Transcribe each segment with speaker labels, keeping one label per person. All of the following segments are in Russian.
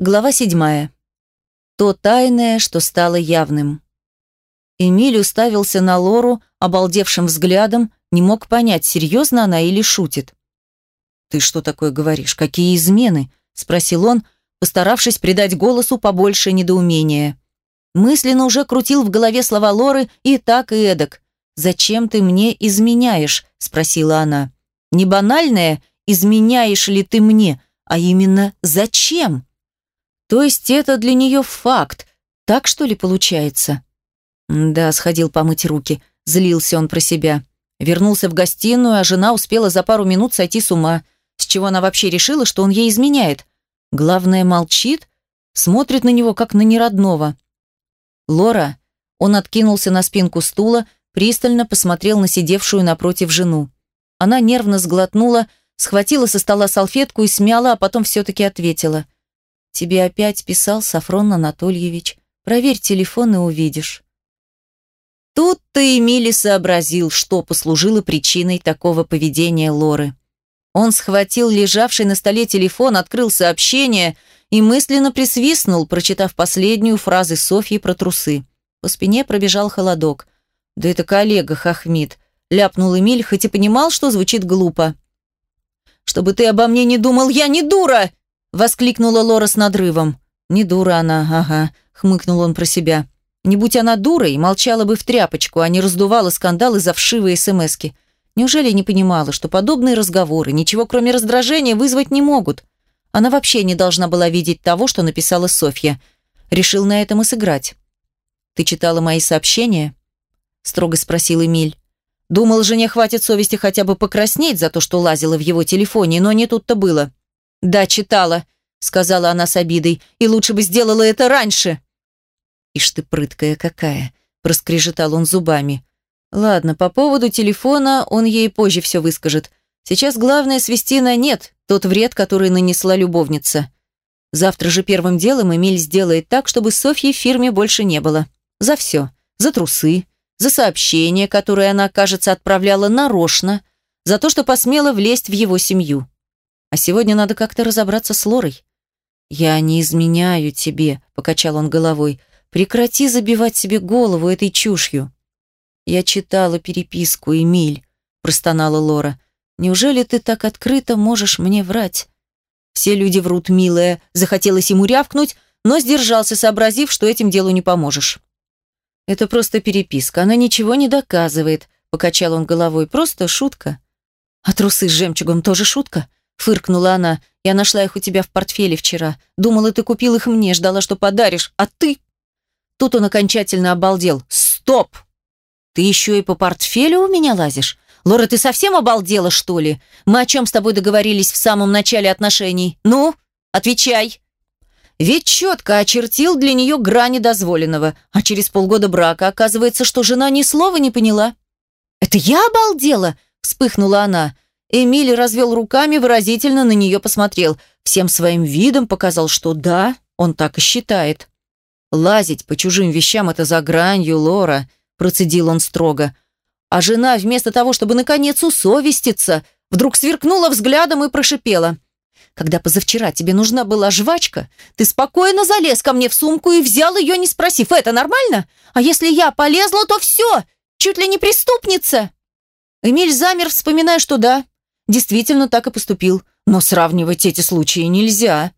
Speaker 1: Глава седьмая. То тайное, что стало явным. Эмиль уставился на Лору обалдевшим взглядом, не мог понять, серьезно она или шутит. «Ты что такое говоришь? Какие измены?» – спросил он, постаравшись придать голосу побольше недоумения. Мысленно уже крутил в голове слова Лоры и так, и эдак. «Зачем ты мне изменяешь?» – спросила она. «Не банальное «изменяешь ли ты мне», а именно «зачем?» То есть это для нее факт. Так что ли получается? Да, сходил помыть руки. Злился он про себя. Вернулся в гостиную, а жена успела за пару минут сойти с ума. С чего она вообще решила, что он ей изменяет? Главное, молчит, смотрит на него, как на неродного. Лора, он откинулся на спинку стула, пристально посмотрел на сидевшую напротив жену. Она нервно сглотнула, схватила со стола салфетку и смяла, а потом все-таки ответила – Тебе опять писал Сафрон Анатольевич. Проверь телефон и увидишь. Тут-то Эмили сообразил, что послужило причиной такого поведения Лоры. Он схватил лежавший на столе телефон, открыл сообщение и мысленно присвистнул, прочитав последнюю фразу Софьи про трусы. По спине пробежал холодок. «Да это коллега Хахмид», — ляпнул Эмиль, хоть и понимал, что звучит глупо. «Чтобы ты обо мне не думал, я не дура!» Воскликнула Лора с надрывом. «Не дура она, ага», — хмыкнул он про себя. «Не будь она дурой, молчала бы в тряпочку, а не раздувала скандалы за вшивые смски. Неужели не понимала, что подобные разговоры ничего кроме раздражения вызвать не могут? Она вообще не должна была видеть того, что написала Софья. Решил на этом и сыграть. «Ты читала мои сообщения?» — строго спросил Эмиль. Думал, жене хватит совести хотя бы покраснеть за то, что лазила в его телефоне, но не тут-то было. «Да, читала», — сказала она с обидой, «и лучше бы сделала это раньше». «Ишь ты прыткая какая», — проскрежетал он зубами. «Ладно, по поводу телефона он ей позже все выскажет. Сейчас главное свести на нет тот вред, который нанесла любовница. Завтра же первым делом Эмиль сделает так, чтобы Софьи в фирме больше не было. За все. За трусы, за сообщение, которое она, кажется, отправляла нарочно, за то, что посмела влезть в его семью. А сегодня надо как-то разобраться с Лорой. «Я не изменяю тебе», — покачал он головой. «Прекрати забивать себе голову этой чушью». «Я читала переписку, Эмиль», — простонала Лора. «Неужели ты так открыто можешь мне врать?» Все люди врут, милая. Захотелось ему рявкнуть, но сдержался, сообразив, что этим делу не поможешь. «Это просто переписка, она ничего не доказывает», — покачал он головой. «Просто шутка». «А трусы с жемчугом тоже шутка?» Фыркнула она. «Я нашла их у тебя в портфеле вчера. Думала, ты купил их мне, ждала, что подаришь. А ты...» Тут он окончательно обалдел. «Стоп! Ты еще и по портфелю у меня лазишь? Лора, ты совсем обалдела, что ли? Мы о чем с тобой договорились в самом начале отношений? Ну, отвечай!» Ведь четко очертил для нее грани дозволенного, а через полгода брака оказывается, что жена ни слова не поняла. «Это я обалдела?» – вспыхнула она. Эмиль развел руками, выразительно на нее посмотрел. Всем своим видом показал, что да, он так и считает. «Лазить по чужим вещам – это за гранью, Лора», – процедил он строго. А жена, вместо того, чтобы наконец усовеститься, вдруг сверкнула взглядом и прошипела. «Когда позавчера тебе нужна была жвачка, ты спокойно залез ко мне в сумку и взял ее, не спросив, это нормально? А если я полезла, то все, чуть ли не преступница!» Эмиль замер, вспоминая, что да, действительно так и поступил. Но сравнивать эти случаи нельзя.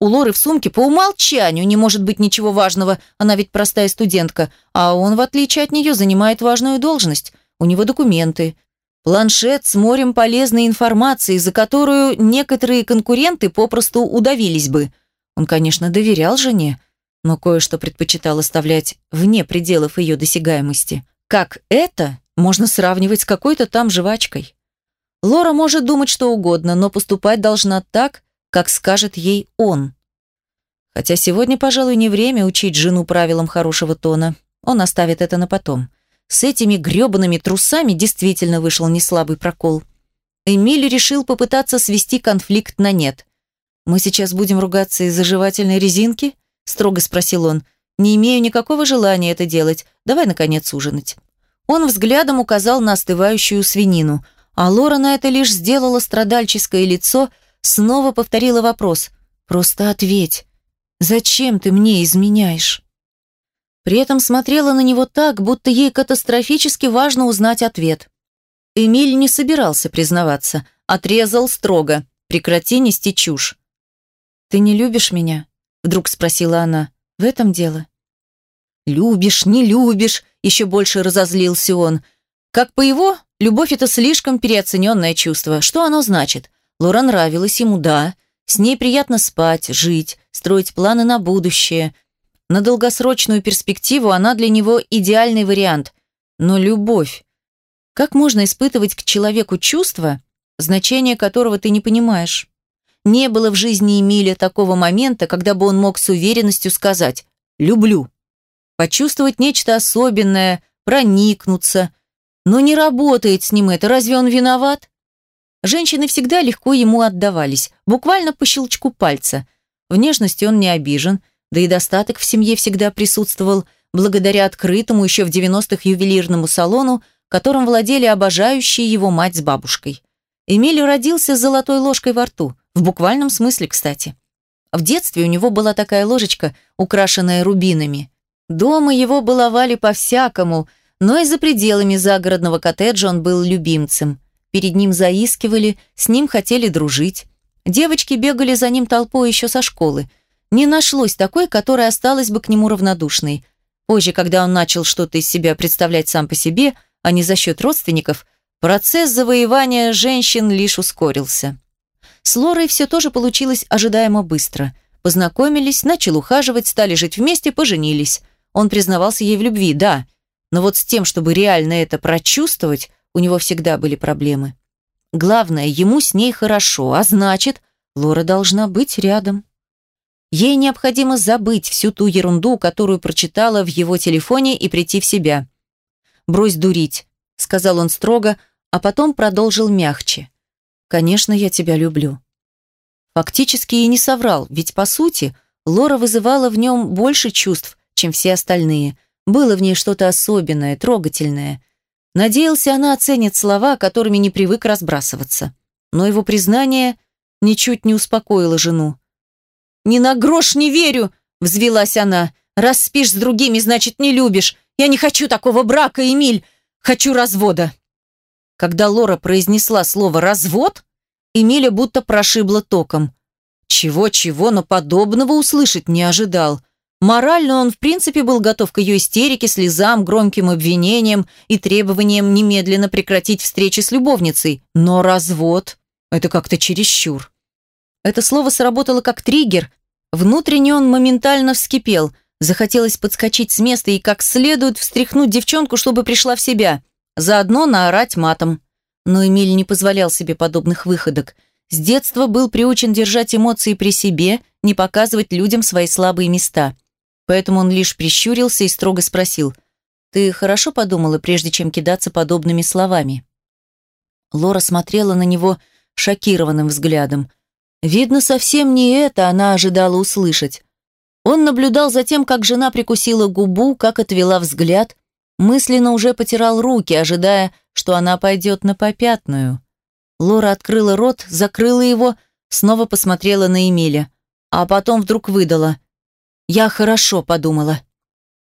Speaker 1: У Лоры в сумке по умолчанию не может быть ничего важного, она ведь простая студентка, а он, в отличие от нее, занимает важную должность. У него документы. Планшет с морем полезной информации, за которую некоторые конкуренты попросту удавились бы. Он, конечно, доверял жене, но кое-что предпочитал оставлять вне пределов ее досягаемости. Как это можно сравнивать с какой-то там жвачкой? Лора может думать что угодно, но поступать должна так, как скажет ей он. Хотя сегодня, пожалуй, не время учить жену правилам хорошего тона. Он оставит это на потом. С этими грёбаными трусами действительно вышел неслабый прокол. Эмиль решил попытаться свести конфликт на нет. «Мы сейчас будем ругаться из-за жевательной резинки?» – строго спросил он. «Не имею никакого желания это делать. Давай, наконец, ужинать». Он взглядом указал на остывающую свинину – а Лора на это лишь сделала страдальческое лицо, снова повторила вопрос. «Просто ответь. Зачем ты мне изменяешь?» При этом смотрела на него так, будто ей катастрофически важно узнать ответ. Эмиль не собирался признаваться, отрезал строго. «Прекрати нести чушь». «Ты не любишь меня?» – вдруг спросила она. «В этом дело?» «Любишь, не любишь», – еще больше разозлился он. Как по его, любовь – это слишком переоцененное чувство. Что оно значит? Лора нравилась ему, да. С ней приятно спать, жить, строить планы на будущее. На долгосрочную перспективу она для него идеальный вариант. Но любовь. Как можно испытывать к человеку чувство, значение которого ты не понимаешь? Не было в жизни Эмиля такого момента, когда бы он мог с уверенностью сказать «люблю». Почувствовать нечто особенное, проникнуться. Но не работает с ним это, разве он виноват? Женщины всегда легко ему отдавались, буквально по щелчку пальца. Внешности он не обижен, да и достаток в семье всегда присутствовал, благодаря открытому еще в 90-х ювелирному салону, которым владели обожающие его мать с бабушкой. Эмиль родился с золотой ложкой во рту, в буквальном смысле, кстати. В детстве у него была такая ложечка, украшенная рубинами. Дома его баловали по-всякому, но и за пределами загородного коттеджа он был любимцем – Перед ним заискивали, с ним хотели дружить. Девочки бегали за ним толпой еще со школы. Не нашлось такой, которая осталась бы к нему равнодушной. Позже, когда он начал что-то из себя представлять сам по себе, а не за счет родственников, процесс завоевания женщин лишь ускорился. С Лорой все тоже получилось ожидаемо быстро. Познакомились, начал ухаживать, стали жить вместе, поженились. Он признавался ей в любви, да, но вот с тем, чтобы реально это прочувствовать, у него всегда были проблемы. Главное, ему с ней хорошо, а значит, Лора должна быть рядом. Ей необходимо забыть всю ту ерунду, которую прочитала в его телефоне и прийти в себя. «Брось дурить», — сказал он строго, а потом продолжил мягче. «Конечно, я тебя люблю». Фактически и не соврал, ведь, по сути, Лора вызывала в нем больше чувств, чем все остальные. Было в ней что-то особенное, трогательное. Надеялся, она оценит слова, которыми не привык разбрасываться. Но его признание ничуть не успокоило жену. «Ни на грош не верю!» – взвелась она. «Раз спишь с другими, значит, не любишь. Я не хочу такого брака, Эмиль. Хочу развода». Когда Лора произнесла слово «развод», Эмиля будто прошибла током. Чего-чего, но подобного услышать не ожидал. Морально он в принципе был готов к ее истерике, слезам, громким обвинениям и требованиям немедленно прекратить встречи с любовницей. Но развод – это как-то чересчур. Это слово сработало как триггер. Внутренне он моментально вскипел. Захотелось подскочить с места и как следует встряхнуть девчонку, чтобы пришла в себя. Заодно наорать матом. Но Эмиль не позволял себе подобных выходок. С детства был приучен держать эмоции при себе, не показывать людям свои слабые места – Поэтому он лишь прищурился и строго спросил, «Ты хорошо подумала, прежде чем кидаться подобными словами?» Лора смотрела на него шокированным взглядом. Видно, совсем не это она ожидала услышать. Он наблюдал за тем, как жена прикусила губу, как отвела взгляд, мысленно уже потирал руки, ожидая, что она пойдет на попятную. Лора открыла рот, закрыла его, снова посмотрела на Эмиля, а потом вдруг выдала – я хорошо подумала.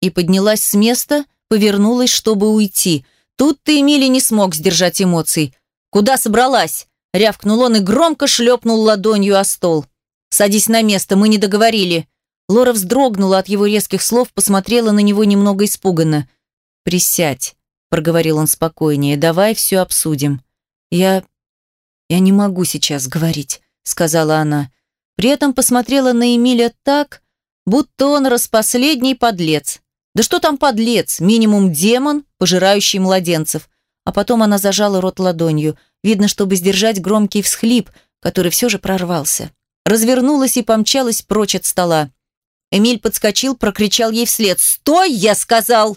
Speaker 1: И поднялась с места, повернулась, чтобы уйти. Тут ты, Эмили, не смог сдержать эмоций. «Куда собралась?» — рявкнул он и громко шлепнул ладонью о стол. «Садись на место, мы не договорили». Лора вздрогнула от его резких слов, посмотрела на него немного испуганно. «Присядь», — проговорил он спокойнее, — «давай все обсудим». «Я... я не могу сейчас говорить», — сказала она. При этом посмотрела на Эмиля так, будто он распоследний подлец. Да что там подлец, минимум демон, пожирающий младенцев. А потом она зажала рот ладонью, видно, чтобы сдержать громкий всхлип, который все же прорвался. Развернулась и помчалась прочь от стола. Эмиль подскочил, прокричал ей вслед «Стой!» – я сказал.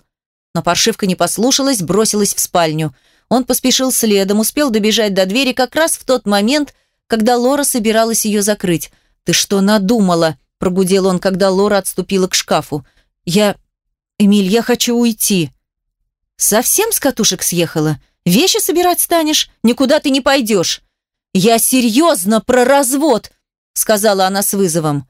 Speaker 1: Но паршивка не послушалась, бросилась в спальню. Он поспешил следом, успел добежать до двери как раз в тот момент, когда Лора собиралась ее закрыть. «Ты что надумала?» Прогудел он, когда Лора отступила к шкафу. «Я... Эмиль, я хочу уйти». «Совсем с катушек съехала? Вещи собирать станешь? Никуда ты не пойдешь». «Я серьезно про развод», — сказала она с вызовом.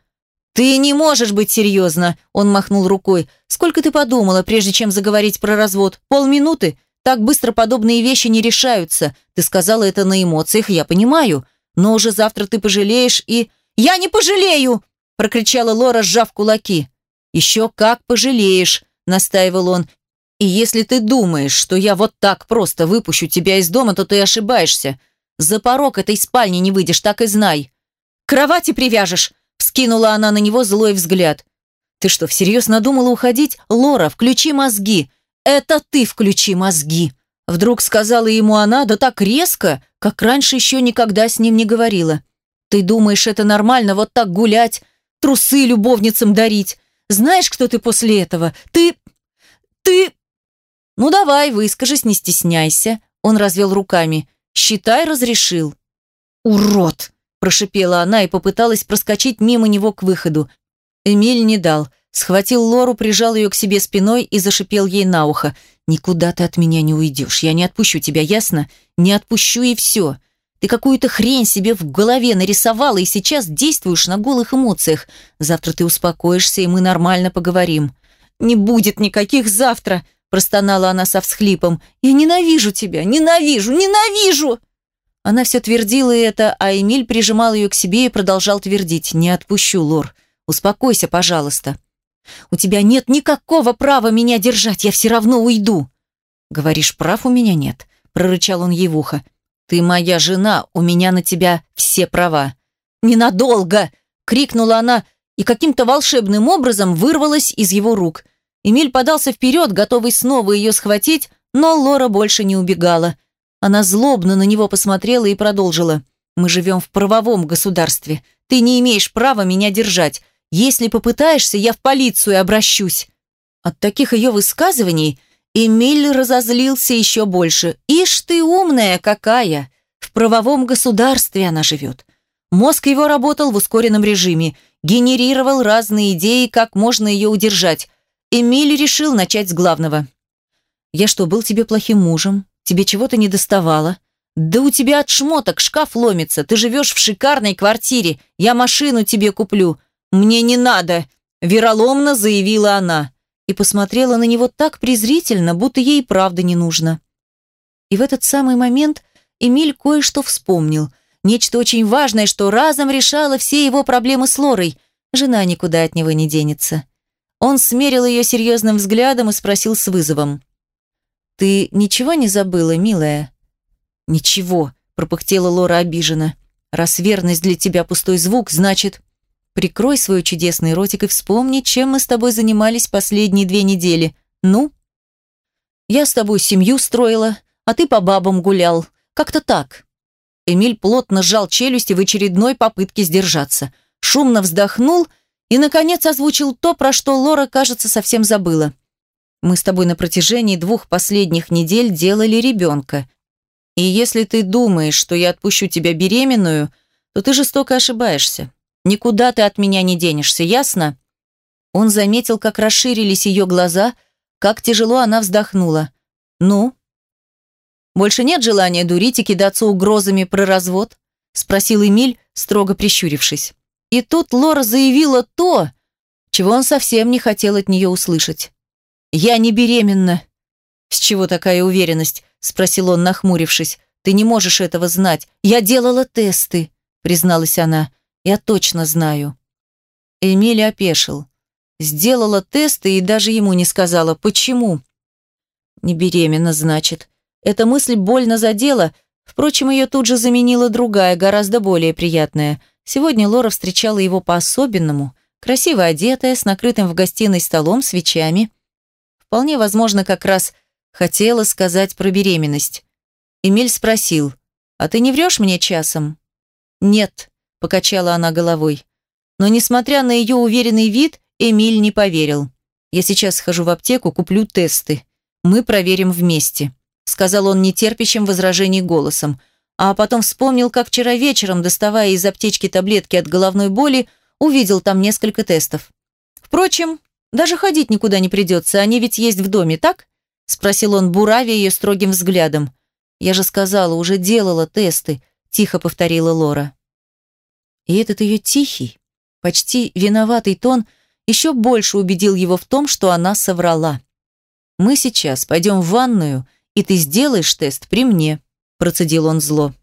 Speaker 1: «Ты не можешь быть серьезно!» Он махнул рукой. «Сколько ты подумала, прежде чем заговорить про развод? Полминуты? Так быстро подобные вещи не решаются. Ты сказала это на эмоциях, я понимаю. Но уже завтра ты пожалеешь и...» «Я не пожалею!» Прокричала Лора, сжав кулаки. «Еще как пожалеешь!» настаивал он. «И если ты думаешь, что я вот так просто выпущу тебя из дома, то ты ошибаешься. За порог этой спальни не выйдешь, так и знай. Кровати привяжешь!» Вскинула она на него злой взгляд. «Ты что, всерьез надумала уходить? Лора, включи мозги!» «Это ты включи мозги!» Вдруг сказала ему она, да так резко, как раньше еще никогда с ним не говорила. «Ты думаешь, это нормально вот так гулять, трусы любовницам дарить? Знаешь, кто ты после этого? Ты... ты...» «Ну давай, выскажись, не стесняйся», — он развел руками. «Считай, разрешил». «Урод!» прошипела она и попыталась проскочить мимо него к выходу. Эмиль не дал. Схватил Лору, прижал ее к себе спиной и зашипел ей на ухо. «Никуда ты от меня не уйдешь. Я не отпущу тебя, ясно? Не отпущу и все. Ты какую-то хрень себе в голове нарисовала и сейчас действуешь на голых эмоциях. Завтра ты успокоишься, и мы нормально поговорим». «Не будет никаких завтра!» простонала она со всхлипом. «Я ненавижу тебя! Ненавижу! Ненавижу!» Она все твердила это, а Эмиль прижимал ее к себе и продолжал твердить. «Не отпущу, Лор. Успокойся, пожалуйста. У тебя нет никакого права меня держать, я все равно уйду». «Говоришь, прав у меня нет», — прорычал он ей в ухо. «Ты моя жена, у меня на тебя все права». «Ненадолго!» — крикнула она и каким-то волшебным образом вырвалась из его рук. Эмиль подался вперед, готовый снова ее схватить, но Лора больше не убегала. Она злобно на него посмотрела и продолжила. «Мы живем в правовом государстве. Ты не имеешь права меня держать. Если попытаешься, я в полицию обращусь». От таких ее высказываний Эмиль разозлился еще больше. «Ишь ты умная какая! В правовом государстве она живет». Мозг его работал в ускоренном режиме, генерировал разные идеи, как можно ее удержать. Эмиль решил начать с главного. «Я что, был тебе плохим мужем? Тебе чего-то не доставало? Да у тебя от шмоток шкаф ломится. Ты живешь в шикарной квартире. Я машину тебе куплю. Мне не надо, вероломно заявила она и посмотрела на него так презрительно, будто ей правда не нужно. И в этот самый момент Эмиль кое-что вспомнил. Нечто очень важное, что разом решало все его проблемы с Лорой. Жена никуда от него не денется. Он смерил ее серьезным взглядом и спросил с вызовом. «Ты ничего не забыла, милая?» «Ничего», – пропыхтела Лора обиженно. «Раз верность для тебя пустой звук, значит...» «Прикрой свой чудесный ротик и вспомни, чем мы с тобой занимались последние две недели. Ну?» «Я с тобой семью строила, а ты по бабам гулял. Как-то так». Эмиль плотно сжал челюсти в очередной попытке сдержаться. Шумно вздохнул и, наконец, озвучил то, про что Лора, кажется, совсем забыла. Мы с тобой на протяжении двух последних недель делали ребенка. И если ты думаешь, что я отпущу тебя беременную, то ты жестоко ошибаешься. Никуда ты от меня не денешься, ясно?» Он заметил, как расширились ее глаза, как тяжело она вздохнула. «Ну?» «Больше нет желания дурить и кидаться угрозами про развод?» спросил Эмиль, строго прищурившись. И тут Лора заявила то, чего он совсем не хотел от нее услышать. «Я не беременна». «С чего такая уверенность?» – спросил он, нахмурившись. «Ты не можешь этого знать. Я делала тесты», – призналась она. «Я точно знаю». Эмиль опешил. Сделала тесты и даже ему не сказала, почему. «Не беременна, значит». Эта мысль больно задела, впрочем, ее тут же заменила другая, гораздо более приятная. Сегодня Лора встречала его по-особенному, красиво одетая, с накрытым в гостиной столом, свечами – Вполне возможно, как раз хотела сказать про беременность. Эмиль спросил, «А ты не врешь мне часом?» «Нет», – покачала она головой. Но, несмотря на ее уверенный вид, Эмиль не поверил. «Я сейчас схожу в аптеку, куплю тесты. Мы проверим вместе», – сказал он нетерпящим возражений голосом. А потом вспомнил, как вчера вечером, доставая из аптечки таблетки от головной боли, увидел там несколько тестов. Впрочем, даже ходить никуда не придется, они ведь есть в доме, так?» Спросил он, буравя ее строгим взглядом. «Я же сказала, уже делала тесты», – тихо повторила Лора. И этот ее тихий, Почти виноватый тон еще больше убедил его в том, что она соврала. «Мы сейчас пойдем в ванную, и ты сделаешь тест при мне», процедил он зло.